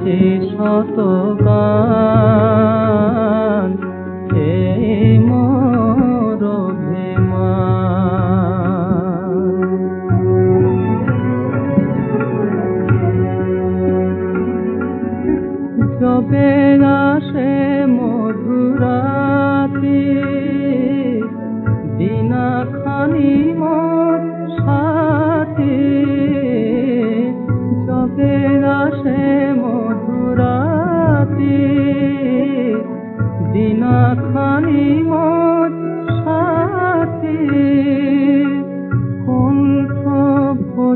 গেছে শত গান হে মোর জবে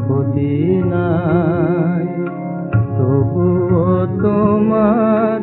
ক্ষতি নাই। তবুও তোমার